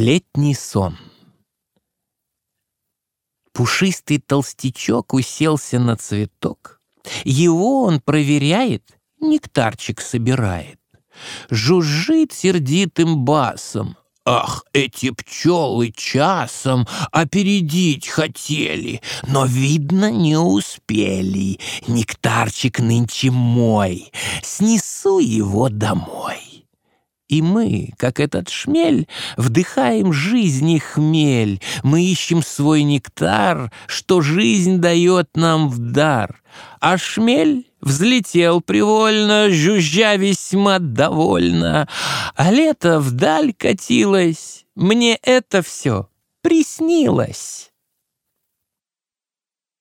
Летний сон. Пушистый толстячок уселся на цветок. Его он проверяет, нектарчик собирает. Жужжит сердитым басом. Ах, эти пчелы часом опередить хотели, но, видно, не успели. Нектарчик нынче мой, снесу его домой. И мы, как этот шмель, вдыхаем жизни хмель. Мы ищем свой нектар, что жизнь дает нам в дар. А шмель взлетел привольно, жужжа весьма довольно. А лето вдаль катилось, мне это все приснилось.